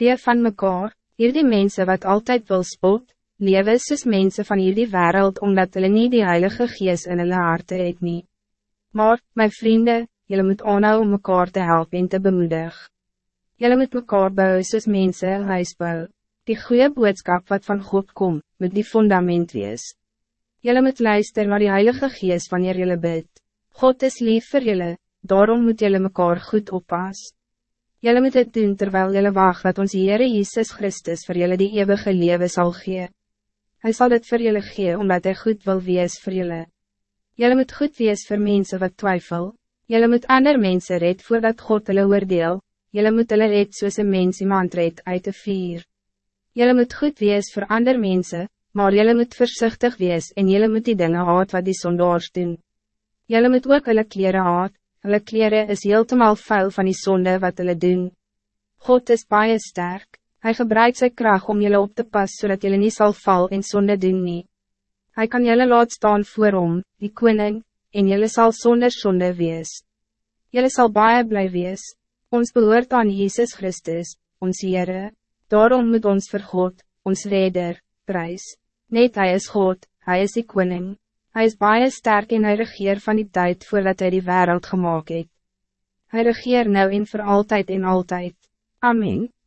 Die van mekaar, hierdie mensen wat altijd wil spot, lewe soos mense van hierdie wereld omdat hulle nie die Heilige Gees in hulle harte het nie. Maar, mijn vrienden, jullie moet aanhou om mekaar te helpen en te bemoedig. Jullie moet mekaar bouwen soos mense een huis bou. Die goede boodschap wat van God komt, moet die fundament wees. Jullie moet luister naar die Heilige Gees wanneer jullie bid. God is lief voor jullie, daarom moet jullie mekaar goed oppassen. Jullie moet het doen terwijl jullie wacht dat ons Heere Jezus Christus voor jullie die eeuwige leven zal gee. Hij zal het voor jullie gee omdat hij goed wil wees voor jullie. Jullie moet goed wees voor mensen wat twijfel. Jullie moet ander mensen red voordat God hulle oordeel. Jullie moet hulle red soos een mens iemand red uit de vier. Jullie moet goed wees voor ander mensen, maar jullie moet voorzichtig wees en jullie moet die dingen haat wat die zondaars doen. Jullie moet ook hulle kleren haat, Hulle kleren is heeltemal vuil van die zonde wat hulle doen. God is baie sterk, hij gebruikt zijn kracht om jullie op te pas zodat jullie niet zal val en zonde doen nie. Hij kan jullie laat staan voor hom, die koning, en jullie zal zonder zonde wees. Jullie zal baie blij wees, ons behoort aan Jezus Christus, ons Heere, daarom moet ons vir God, ons Reder, prijs. Net hij is God, hij is die koning. Hij is baie sterk en hy regeer van die tijd voordat hij die wereld gemaakt het. Hij regeer nou en voor altijd en altijd. Amen.